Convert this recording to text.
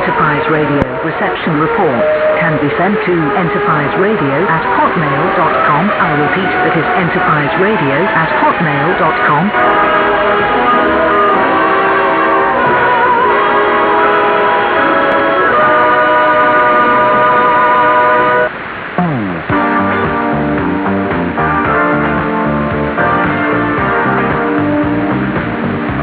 Enterprise Radio reception reports can be sent to enterprise radio at hotmail.com. I'll repeat, that is enterprise radio at hotmail.com.